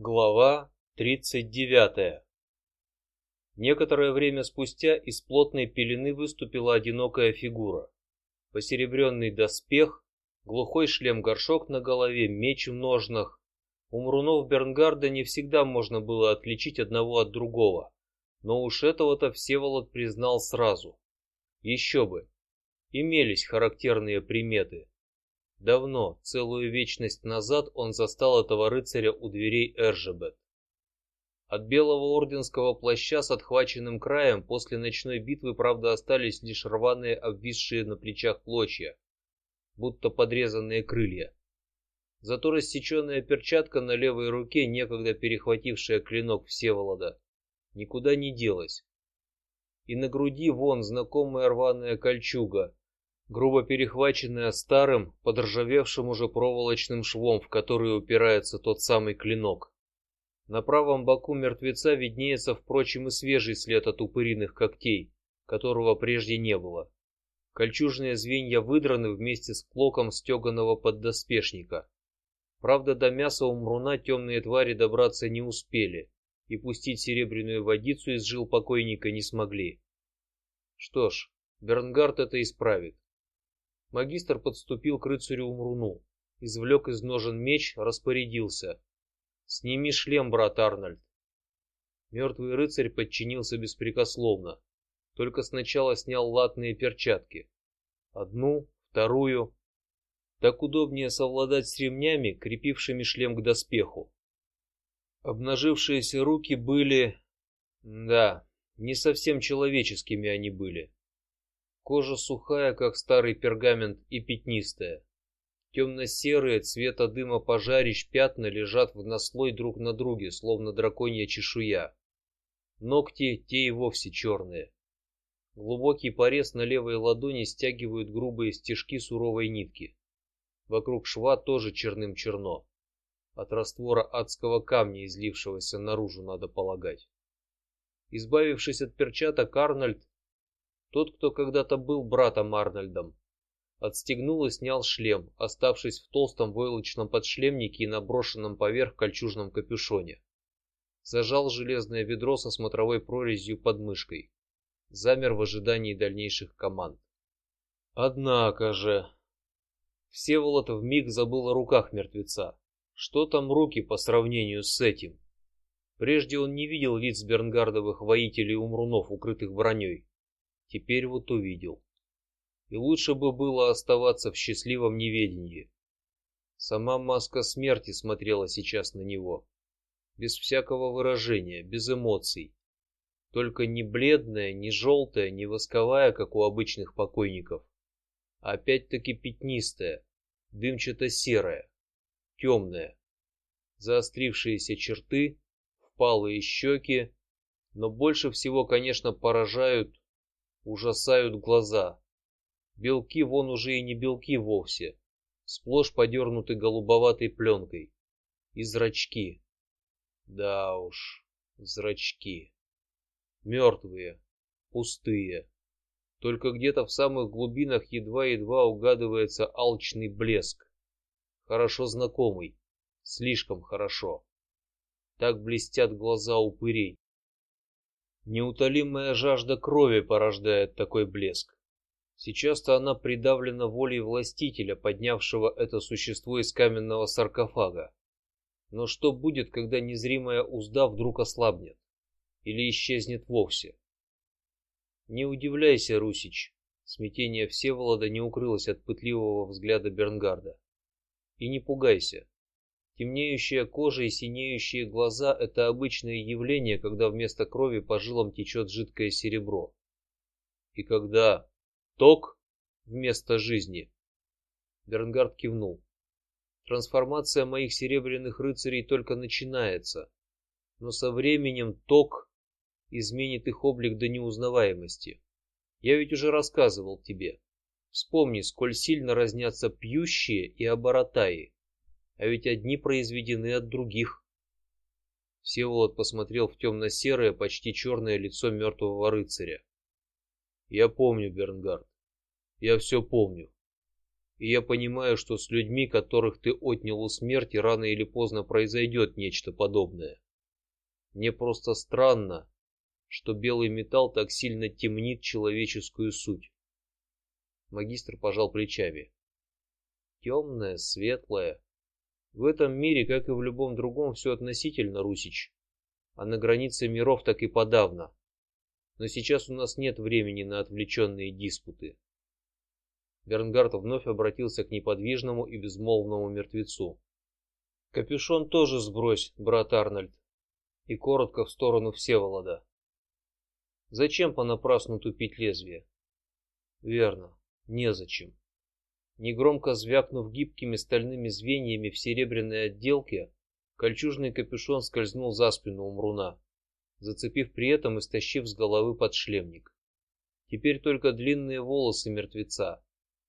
Глава тридцать девятая. Некоторое время спустя из плотной пелены выступила одинокая фигура. Посеребренный доспех, глухой шлем-горшок на голове, меч в ножнах. У Мрунов Бернгарда не всегда можно было отличить одного от другого, но уж этого-то Всеволод признал сразу. Еще бы, имелись характерные приметы. Давно, целую вечность назад, он застал этого рыцаря у дверей Эржебет. От белого орденского плаща с отхваченным краем после ночной битвы, правда, остались лишь рваные, обвисшие на плечах клочья, будто подрезанные крылья. Зато рассеченная перчатка на левой руке, некогда перехватившая клинок Всеволода, никуда не делась. И на груди вон знакомая рваная кольчуга, грубо перехваченная старым, подржавевшим уже проволочным швом, в который упирается тот самый клинок. На правом боку мертвеца виднеется, впрочем, и свежий след от упыриных когтей, которого прежде не было. Кольчужные звенья выдраны вместе с клоком стеганого поддоспешника. Правда, до мяса у мруна темные твари добраться не успели, и пустить серебряную водицу из жил покойника не смогли. Что ж, Бернгард это исправит. Магистр подступил к рыцарю Умруну, извлек из ножен меч, распорядился: "Сними шлем, брат Арнольд". Мертвый рыцарь подчинился беспрекословно, только сначала снял латные перчатки, одну, вторую. Так удобнее совладать с ремнями, крепившими шлем к доспеху. Обнажившиеся руки были, да, не совсем человеческими они были. Кожа сухая, как старый пергамент, и пятнистая. Темно-серые цвета дыма пожарищ пятна лежат в наслой друг на друге, словно драконья чешуя. Ногти те и вовсе черные. Глубокий порез на левой ладони стягивают грубые стежки суровой нитки. Вокруг шва тоже черным черно. От раствора адского камня, излившегося наружу, надо полагать. Избавившись от перчаток, Арнольд тот, кто когда-то был братом Арнольдом, отстегнул и снял шлем, оставшись в толстом войлочном подшлемнике и наброшенном поверх кольчужном капюшоне. Зажал железное ведро со смотровой прорезью под мышкой, замер в ожидании дальнейших команд. Однако же, Всеволод в миг забыл о руках мертвеца. Что там руки по сравнению с этим? Прежде он не видел лиц Бернгардовых воителей умрунов, укрытых броней. Теперь вот увидел. И лучше бы было оставаться в счастливом неведении. Сама маска смерти смотрела сейчас на него, без всякого выражения, без эмоций, только не бледная, не желтая, не восковая, как у обычных покойников, а опять-таки пятнистая, дымчато-серая, темная, заострившиеся черты, впалые щеки, но больше всего, конечно, поражают ужасают глаза. Белки вон уже и не белки вовсе, сплошь подернуты голубоватой пленкой. И зрачки. Да уж, зрачки. Мертвые, пустые. Только где-то в самых глубинах едва-едва угадывается алчный блеск, хорошо знакомый, слишком хорошо. Так блестят глаза упырей. Неутолимая жажда крови порождает такой блеск. Сейчас-то она придавлена волей властителя, поднявшего это существо из каменного саркофага. Но что будет, когда незримая узда вдруг ослабнет или исчезнет вовсе? Не удивляйся, Русич. Смятение Всеволода не укрылось от пытливого взгляда Бернгарда. И не пугайся. Темнеющая кожа и синеющие глаза – это обычное явление, когда вместо крови по жилам течет жидкое серебро. И когда ток вместо жизни. Бернгард кивнул. Трансформация моих серебряных рыцарей только начинается, но со временем ток изменит их облик до неузнаваемости. Я ведь уже рассказывал тебе. Вспомни, сколь сильно разнятся пьющие и оборотаи а ведь одни произведены от других. Всеволод посмотрел в темно-серое, почти черное лицо мертвого рыцаря. Я помню, Бернгард, я все помню. И я понимаю, что с людьми, которых ты отнял у смерти, рано или поздно произойдет нечто подобное. Мне просто странно, что белый металл так сильно темнит человеческую суть. Магистр пожал плечами. Темное, светлое. В этом мире, как и в любом другом, все относительно, Русич. А на границе миров так и подавно. Но сейчас у нас нет времени на отвлеченные диспуты. Бернгард вновь обратился к неподвижному и безмолвному мертвецу. Капюшон тоже сбрось, брат Арнольд, и коротко в сторону Всеволода. Зачем понапрасну тупить лезвие? Верно, незачем. Негромко звякнув гибкими стальными звеньями в серебряной отделке, кольчужный капюшон скользнул за спину Умруна, зацепив при этом и стащив с головы подшлемник. Теперь только длинные волосы мертвеца,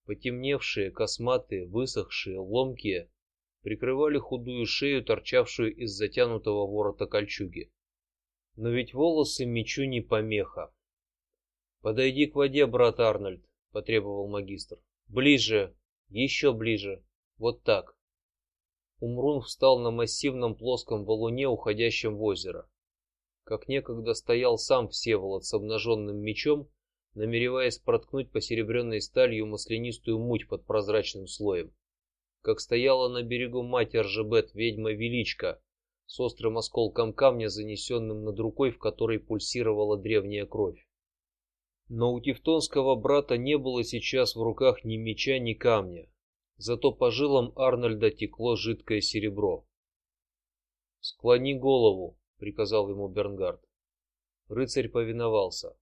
потемневшие, косматые, высохшие, ломкие, прикрывали худую шею, торчавшую из затянутого ворота кольчуги. Но ведь волосы мечу не помеха. Подойди к воде, брат Арнольд, потребовал магистр. Ближе, еще ближе, вот так. Умрун встал на массивном плоском валуне, уходящем в озеро. Как некогда стоял сам Всеволод с обнаженным мечом, намереваясь проткнуть посеребренной сталью маслянистую муть под прозрачным слоем. Как стояла на берегу мать Ржебет ведьма Величка, с острым осколком камня, занесенным над рукой, в которой пульсировала древняя кровь. Но у тевтонского брата не было сейчас в руках ни меча, ни камня. Зато по жилам Арнольда текло жидкое серебро. Склони голову, приказал ему Бернгард. Рыцарь повиновался.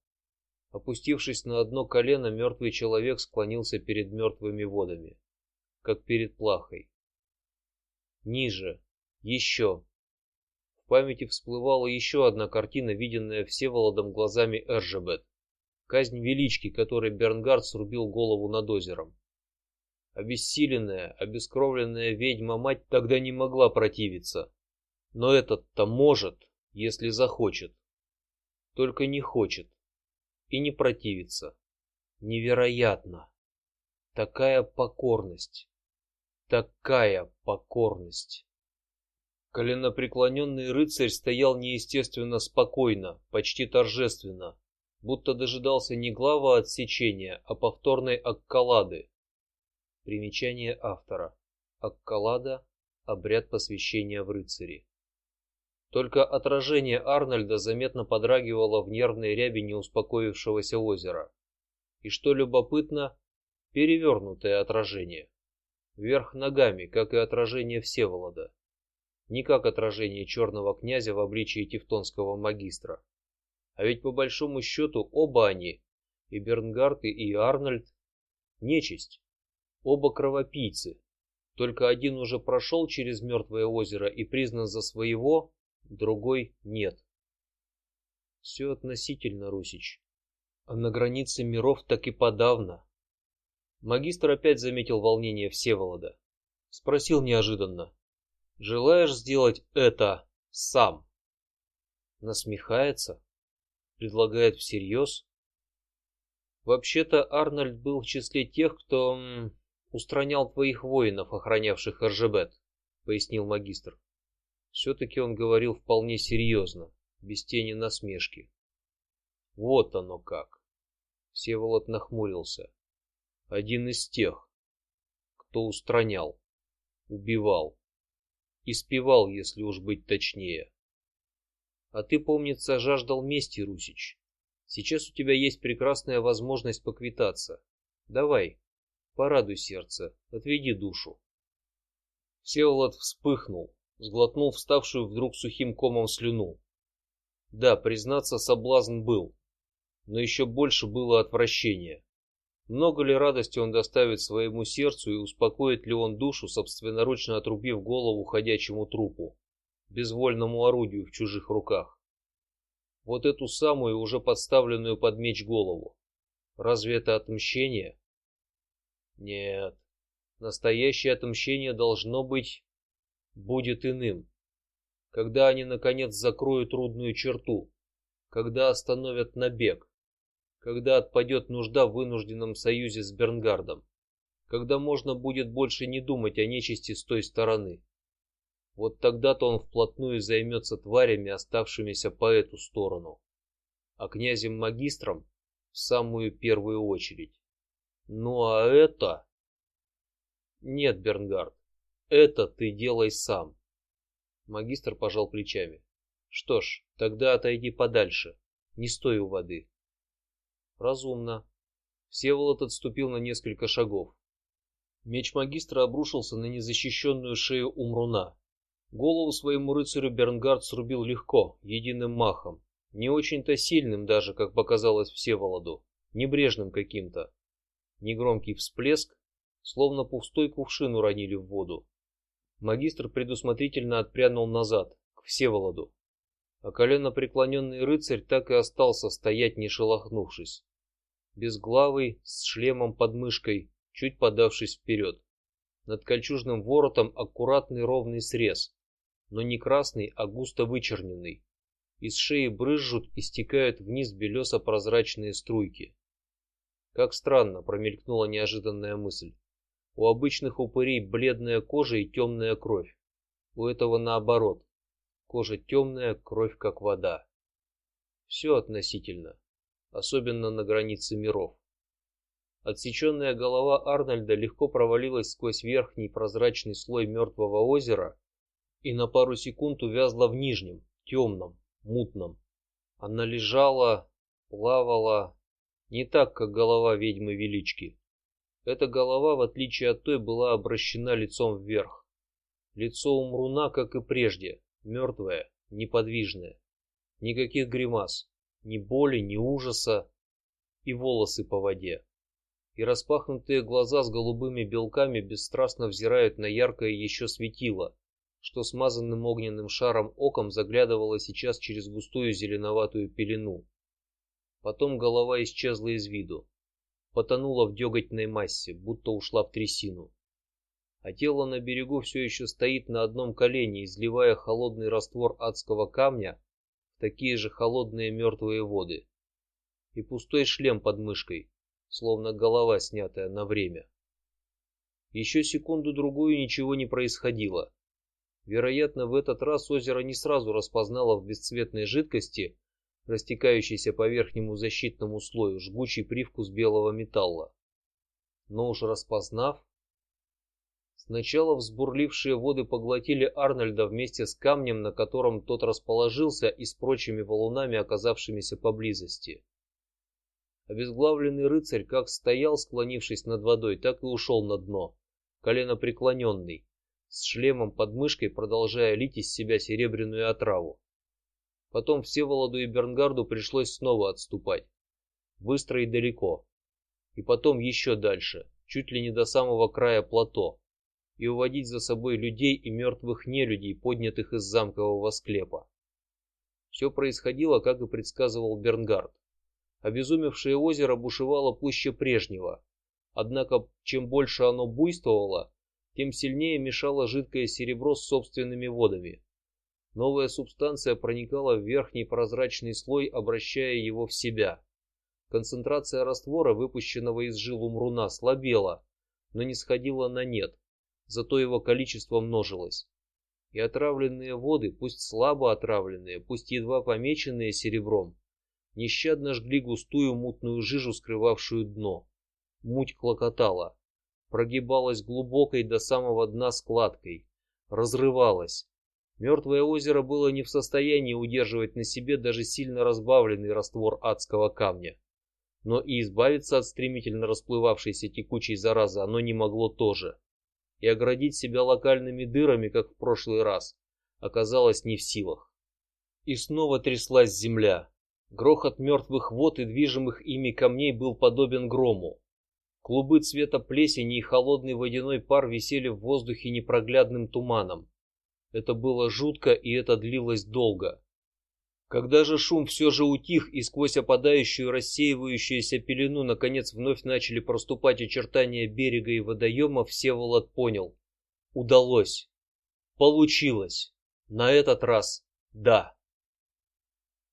Опустившись на одно колено, мертвый человек склонился перед мертвыми водами, как перед плахой. Ниже, еще, в памяти всплывала еще одна картина, виденная Всеволодом глазами Эржебет: казнь велички, которой Бернгард срубил голову над озером. Обессиленная, обескровленная ведьма-мать тогда не могла противиться, но этот-то может, если захочет. Только не хочет и не противится. Невероятно! Такая покорность, такая покорность. Коленопреклоненный рыцарь стоял неестественно спокойно, почти торжественно, будто дожидался не глава отсечения, а повторной аккалады. Примечание автора: аккалада – обряд посвящения в рыцари. Только отражение Арнольда заметно подрагивало в нервной ряби неуспокоившегося озера, и что любопытно, перевернутое отражение, вверх ногами, как и отражение Всеволода не как отражение черного князя в обличии тевтонского магистра. А ведь по большому счету оба они, и Бернгард и Арнольд, нечисть, оба кровопийцы. Только один уже прошел через мертвое озеро и признан за своего, другой нет. Все относительно, Русич. А на границе миров так и подавно. Магистр опять заметил волнение Всеволода, спросил неожиданно: Желаешь сделать это сам? Насмехается, предлагает всерьез. Вообще-то Арнольд был в числе тех, кто устранял твоих воинов, охранявших Аржебет, пояснил магистр. Все-таки он говорил вполне серьезно, без тени насмешки. Вот оно как. Всеволод нахмурился. Один из тех, кто устранял, убивал. Испевал, если уж быть точнее. А ты, помнится, жаждал мести, Русич. Сейчас у тебя есть прекрасная возможность поквитаться. Давай, порадуй сердце, отведи душу. Всеволод вспыхнул, сглотнул вставшую вдруг сухим комом слюну. Да, признаться, соблазн был, но еще больше было отвращение. Много ли радости он доставит своему сердцу и успокоит ли он душу, собственноручно отрубив голову ходячему трупу, безвольному орудию в чужих руках? Вот эту самую уже подставленную под меч голову. Разве это отмщение? Нет, настоящее отмщение должно быть будет иным. Когда они наконец закроют трудную черту, когда остановят набег, когда отпадет нужда в вынужденном союзе с Бернгардом, когда можно будет больше не думать о нечисти с той стороны. Вот тогда-то он вплотную займется тварями, оставшимися по эту сторону, а князем магистром в самую первую очередь. Ну а это? Нет, Бернгард, это ты делай сам. Магистр пожал плечами. Что ж, тогда отойди подальше, не стой у воды. Разумно. Всеволод отступил на несколько шагов. Меч магистра обрушился на незащищенную шею Умруна. Голову своему рыцарю Бернгард срубил легко, единым махом, не очень-то сильным даже, как показалось Всеволоду, небрежным каким-то. Негромкий всплеск, словно пустой кувшин уронили в воду. Магистр предусмотрительно отпрянул назад к Всеволоду, а колено преклоненный рыцарь так и остался стоять, не шелохнувшись, безглавый, с шлемом под мышкой, чуть подавшись вперед. Над кольчужным воротом аккуратный ровный срез, но не красный, а густо вычерненный. Из шеи брызжут и стекают вниз белесо-прозрачные струйки. Как странно, промелькнула неожиданная мысль. У обычных упырей бледная кожа и темная кровь. У этого наоборот. Кожа темная, кровь как вода. Все относительно, особенно на границе миров. Отсеченная голова Арнольда легко провалилась сквозь верхний прозрачный слой мертвого озера и на пару секунд увязла в нижнем, темном, мутном. Она лежала, плавала, не так, как голова ведьмы Велички. Эта голова, в отличие от той, была обращена лицом вверх. Лицо Умруна, как и прежде, мертвое, неподвижное, никаких гримас, ни боли, ни ужаса, и волосы по воде, и распахнутые глаза с голубыми белками бесстрастно взирают на яркое еще светило, что смазанным огненным шаром оком заглядывало сейчас через густую зеленоватую пелену. Потом голова исчезла из виду, потонула в деготной массе, будто ушла в трясину. А тело на берегу все еще стоит на одном колене, изливая холодный раствор адского камня в такие же холодные мертвые воды. И пустой шлем под мышкой, словно голова снятая на время. Еще секунду другую ничего не происходило. Вероятно, в этот раз озеро не сразу распознало в бесцветной жидкости, растекающейся по верхнему защитному слою, жгучий привкус белого металла. Но уж распознав, сначала взбурлившие воды поглотили Арнольда вместе с камнем, на котором тот расположился, и с прочими валунами, оказавшимися поблизости. Обезглавленный рыцарь как стоял, склонившись над водой, так и ушел на дно, колено преклоненный, с шлемом под мышкой, продолжая лить из себя серебряную отраву. Потом Всеволоду и Бернгарду пришлось снова отступать, быстро и далеко, и потом еще дальше, чуть ли не до самого края плато, и уводить за собой людей и мертвых нелюдей, поднятых из замкового склепа. Все происходило, как и предсказывал Бернгард. Обезумевшее озеро бушевало пуще прежнего, однако чем больше оно буйствовало, тем сильнее мешало жидкое серебро с собственными водами. Новая субстанция проникала в верхний прозрачный слой, обращая его в себя. Концентрация раствора, выпущенного из жил умруна, слабела, но не сходила на нет. Зато его количество множилось. И отравленные воды, пусть слабо отравленные, пусть едва помеченные серебром, нещадно жгли густую мутную жижу, скрывавшую дно. Муть клокотала прогибалась глубокой до самого дна складкой, разрывалась. Мертвое озеро было не в состоянии удерживать на себе даже сильно разбавленный раствор адского камня, но и избавиться от стремительно расплывавшейся текучей заразы оно не могло тоже, и оградить себя локальными дырами, как в прошлый раз, оказалось не в силах. И снова тряслась земля. Грохот мертвых вод и движимых ими камней был подобен грому. Клубы цвета плесени и холодный водяной пар висели в воздухе непроглядным туманом. Это было жутко, и это длилось долго. Когда же шум все же утих и сквозь опадающую рассеивающуюся пелену наконец вновь начали проступать очертания берега и водоема, Всеволод понял: удалось, получилось. На этот раз, да.